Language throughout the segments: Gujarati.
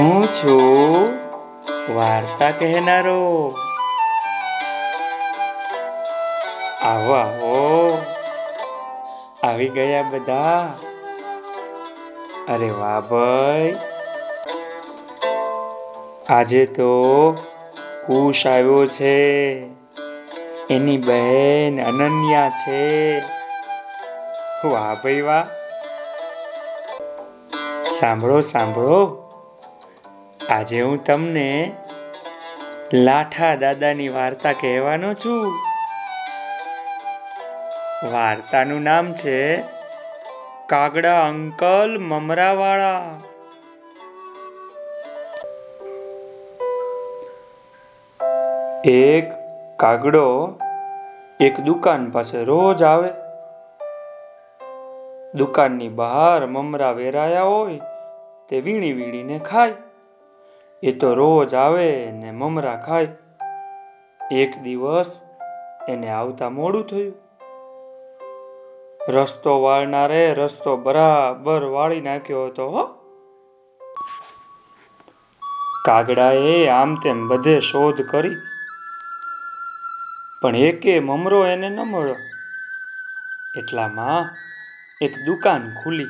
હું છું વાર્તા કહેનારો. આવો આવો. આવી ગયા બધા. અરે વાહ ભાઈ. આજે તો કુશ આવ્યો છે. એની બહેન અનન્યા છે. વાહ ભાઈ, વાહ. સાંભળો સાંભળો. આજે હું તમને લાઠા દાદાની વાર્તા કહેવાનો છું. વાર્તાનું નામ છે કાગડા અંકલ મમરાવાળા. એક કાગડો એક દુકાન પાસે રોજ આવે. દુકાનની બહાર મમરા વેરાયા હોય તે વીણી વીણીને ખાય. એ તો રોજ આવે ને મમરા ખાય. એક દિવસ એને આવતા મોડું થયું. રસ્તો વાળનારે રસ્તો બરાબર વાળી નાખ્યો હતો, હો. કાગડાએ આમ તેમ બધે શોધ કરી. પણ એકે મમરો એને ન મળ્યો. એટલામાં એક દુકાન ખુલી.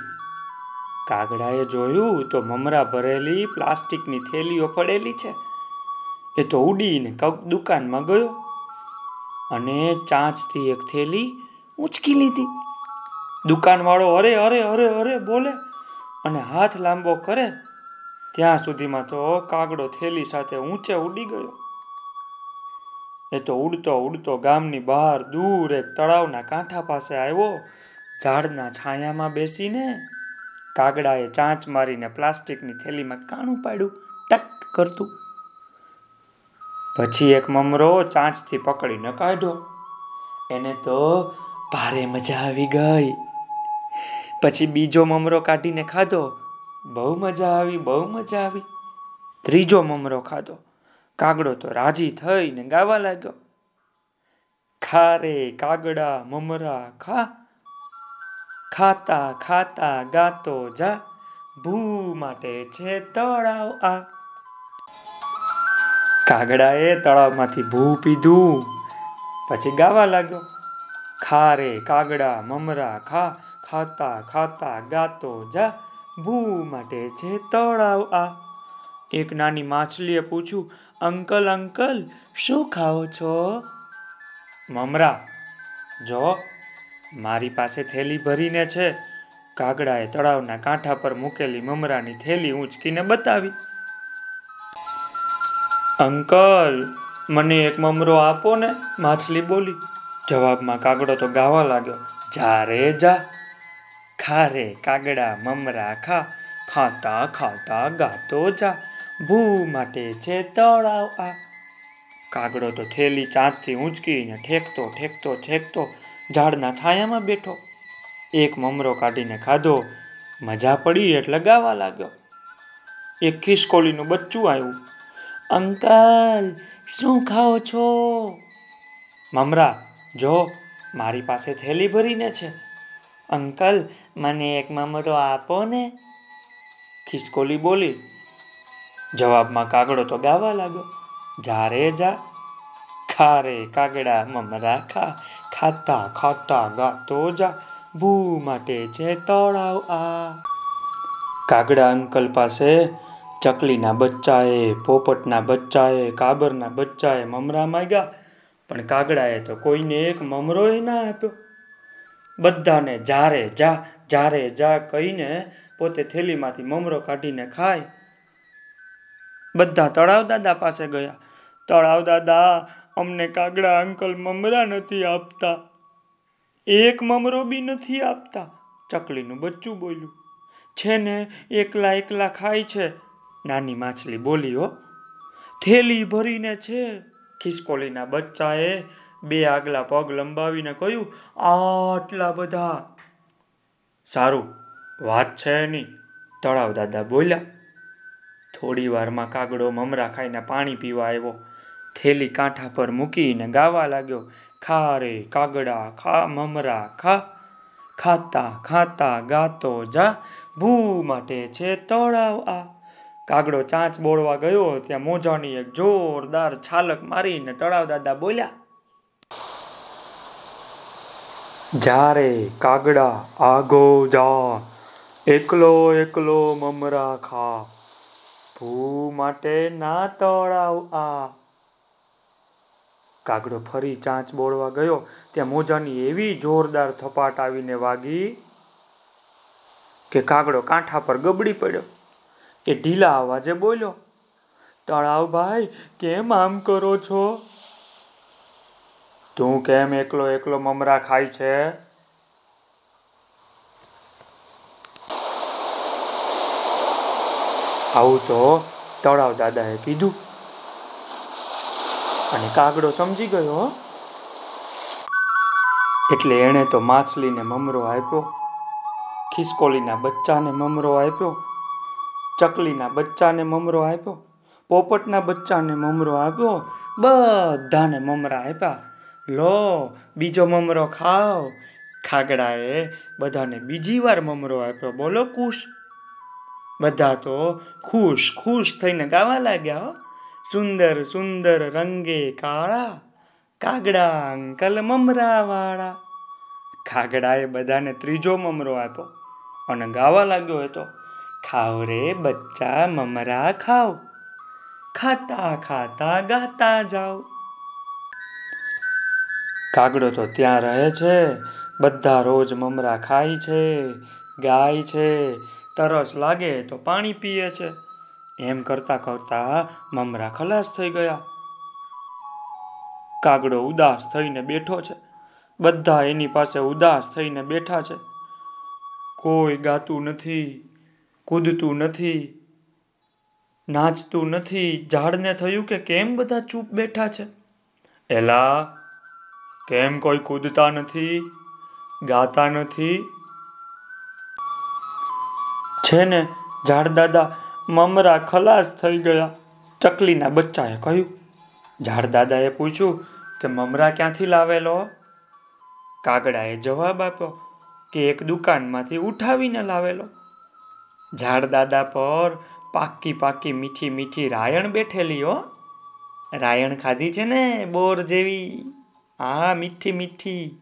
કાગડાએ જોયું તો મમરા ભરેલી પ્લાસ્ટિકની થેલીઓ પડેલી છે. એ તો ઉડીને કક દુકાનમાં ગયો અને ચાંચથી એક થેલી ઉંચકી લીધી. દુકાનવાળો અરે અરે અરે અરે બોલે અને હાથ લાંબો કરે. ત્યાં સુધીમાં તો કાગડો થેલી સાથે ઊંચે ઉડી ગયો. એ તો ઉડતો ઉડતો ગામની બહાર દૂર એક તળાવના કાંઠા પાસે આવ્યો. ઝાડના છાયામાં બેસીને કાગડાએ ચાંચ મારીને પ્લાસ્ટિકની થેલીમાં કાણું પાડ્યું, ટક કરતું. પછી એક મમરો ચાંચથી પકડીને કાઢ્યો. એને તો ભારે મજા આવી ગઈ. પછી બીજો મમરો કાઢીને ખાધો. બહુ મજા આવી, બહુ મજા આવી. ત્રીજો મમરો ખાધો. કાગડો તો રાજી થઈને ગાવા લાગ્યો. ખા રે કાગડા, મમરા, ખા. ખાતા ખાતા ગાતો જા, ભૂ માટે છે તળાવ આ. કાગડાએ તળાવમાંથી ભૂ પીધું, પછી ગાવા લાગ્યો. ખારે કાગડા, મમરા, ખા, ખાતા ખાતા ગાતો જા, ભૂ માટે છે તળાવ આ. એક નાની માછલીએ પૂછ્યું, અંકલ અંકલ, શું ખાઓ છો? મમરા. જો મારી પાસે થેલી ભરીને છે. કાગડાએ તળાવના કાંઠા પર મૂકેલી મમરાની થેલી ઊંચકીને બતાવી. અંકલ, મને એક મમરો આપો ને, માછલી બોલી. જવાબમાં કાગડો તો ગાવા લાગ્યો. જા રે જા. ખા રે કાગડા, મમરા ખા, ખાતા ખાતા ગાતો જા. ભૂ માટે છે તળાવ આ. કાગડો તો થેલી ચાંદથી ઊંચકીને ઠેકતો ઠેકતો ઠેકતો ઝાડના છાયામાં બેઠો. એક મમરો કાઢીને ખાધો. મજા પડી એટલે ગાવા લાગ્યો. એક ખિસકોલીનું બચ્ચું આવ્યું અંકલ, શું ખાઓ છો? મમરા, જો, મારી પાસે થેલી ભરીને છે. અંકલ, મને એક મમરો આપો ને. ખિસકોલી બોલી. જવાબમાં કાગડો તો ગાવા લાગ્યો. જા રે, જા. ખા રે કાગડા મમરા ખા ખાતા ખાતા ગાતો જા ભૂ માટે છે તળાવ આ કાગડા અંકલ પાસે ચકલીના બચ્ચાએ પોપટના બચ્ચાએ કાબરના બચ્ચાએ મમરા માંગ્યા પણ કાગડાએ તો કોઈને એક મમરોય ના આપ્યો. બધાને જારે જા જારે જા કહીને પોતે થેલીમાંથી મમરો કાઢીને ખાય. બધા તળાવ દાદા પાસે ગયા. તળાવ દાદા અમને કાગડા અંકલ મમરા નથી આપતા. એક મમરો બી નથી આપતા. ચકલીનું બચ્ચું બોલ્યું. છે ને, એકલા એકલા ખાય છે. નાની માછલી બોલી, હો. થેલી ભરીને છે. ખિસકોલીના બચ્ચાએ બે આગલા પગ લંબાવીને કહ્યું, આટલા બધા. સારું, વાત છે નહીં તળાવ દાદા બોલ્યા. થોડી વારમાં કાગડો મમરા ખાઈને પાણી પીવા આવ્યો. થેલી કાંઠા પર મૂકીને ગાવા લાગ્યો, ખા રે કાગડા, ખા મમરા, ખા, ખાતા ખાતા ગાતો જા, ભૂ માટે છે તળાવ આ. કાગડો ચાંચ બોળવા ગયો, ત્યાં મોજાની એક જોરદાર છાલક મારીને તળાવ દાદા બોલ્યા જ્યારે કાગડા, આગો જા, એકલો એકલો મમરા ખા, ભૂ માટે ના તળાવ આ. કાગડો ફરી ચાંચ બોળવા ગયો. ત્યાં મોજાની એવી જોરદાર થપાટ આવીને વાગી કે કાગડો કાંઠા પર ગબડી પડ્યો. એ ઢીલા અવાજે બોલ્યો, તળાવ ભાઈ, કેમ આમ કરો છો? તું કેમ એકલો એકલો મમરા ખાય છે? આવું તો તળાવ દાદાએ કીધું. અને કાગડો સમજી ગયો એટલે એણે તો માછલીને મમરો આપ્યો, ખિસકોલીના બચ્ચાને મમરો આપ્યો, ચકલીના બચ્ચાને મમરો આપ્યો, પોપટના બચ્ચાને મમરો આપ્યો, બધાને મમરા આપ્યા. લો, બીજો મમરો ખાઓ. ખાગડાએ બધાને બીજી વાર મમરો આપ્યો. બોલો કુશ બધા તો ખુશ ખુશ થઈને ગાવા લાગ્યા સુંદર સુંદર રંગે કાળા, કાગડા અંકલ મમરા વાળા કાગડાએ બધાને ત્રીજો મમરો આપ્યો અને ગાવા લાગ્યો હતો, ખાવ રે બચ્ચા, મમરા ખાવ. ખાતા ખાતા ગાતા જાઓ કાગડો તો ત્યાં રહે છે, બધા રોજ મમરા ખાય છે, ગાય છે, તરસ લાગે તો પાણી પીએ છે. એમ કરતા કરતા મમરા ખલાસ થઈ ગયા. કાગડો ઉદાસ થઈને બેઠો છે. બધા એની પાસે ઉદાસ થઈને બેઠા છે. કોઈ ગાતું નથી, કૂદતું નથી, નાચતું નથી. ઝાડને થયું કે કેમ બધા ચૂપ બેઠા છે? એલા, કેમ કોઈ કૂદતા નથી, ગાતા નથી? છે ને, ઝાડ દાદા મમરા ખલાસ થઈ ગયા. ચકલીના બચ્ચાએ કહ્યું ઝાડ દાદાએ પૂછ્યું કે મમરા ક્યાંથી લાવેલો? કાગડાએ જવાબ આપ્યો કે એક દુકાનમાંથી ઉઠાવીને લાવેલો. ઝાડ દાદા પર પાકી પાકી મીઠી મીઠી રાયણ બેઠેલી હો. રાયણ ખાધી છે ને બોર જેવી? આ મીઠી મીઠી.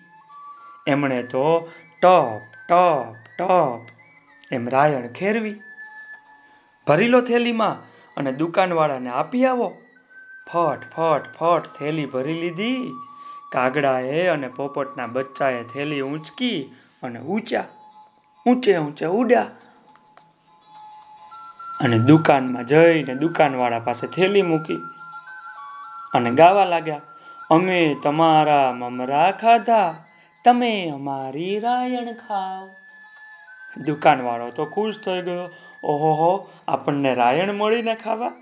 એમણે તો ટપ ટપ ટપ એમ રાયણ ખેરવી ભરી લો થેલીમાં અને દુકાનવાળાને આપી આવો. ફટ ફટ ફટ, થેલી ભરી લીધી. કાગડાએ અને પોપટના બચ્ચાએ થેલી ઊંચકી અને ઊંચા ઊંચે ઊંચે ઉડ્યા. અને દુકાનમાં જઈને દુકાનવાળા પાસે થેલી મૂકી અને ગાવા લાગ્યા, અમે તમારા મમરા ખાધા, તમે અમારી રાયણ ખાવ. દુકાનવાળો તો ખુશ થઈ ગયો. ઓહો આપણને રાયણ મળીને ખાવા?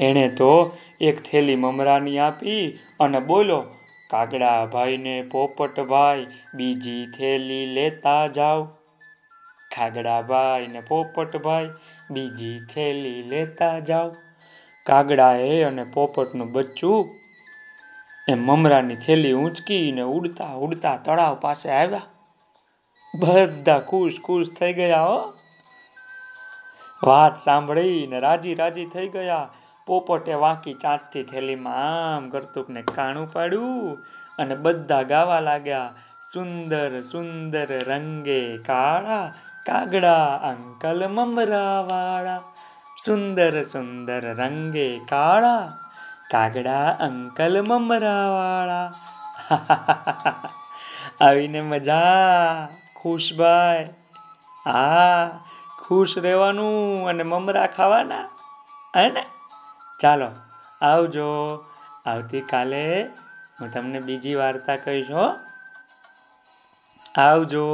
એણે તો એક થેલી મમરાની આપી અને બોલો, કાગડા ભાઈને પોપટભાઈ, બીજી થેલી લેતા જાઓ. ખાગડાભાઈ ને પોપટભાઈ, બીજી થેલી લેતા જાઓ. કાગડાએ અને પોપટનું બચ્ચું? એ મમરાની થેલી ઊંચકીને ઉડતા ઉડતા તળાવ પાસે આવ્યા. બધા ખુશ ખુશ થઈ ગયા, હો. વાત સાંભળીને રાજી રાજી થઈ ગયા. પોપટે વાંકી ચાંચથી થેલીમાં આમ કરતુકને કાણું પાડ્યું અને બધા ગાવા લાગ્યા, સુંદર સુંદર રંગે કાળા, કાગડા અંકલ મમરા વાળા સુંદર સુંદર રંગે કાળા, કાગડા અંકલ મમરા વાળા આવીને મજા. ખુશભાઈ હા. ખુશ રહેવાનું અને મમરા ખાવાના, હે ને? ચાલો, આવજો. આવતીકાલે હું તમને બીજી વાર્તા કહીશ, હો. આવજો.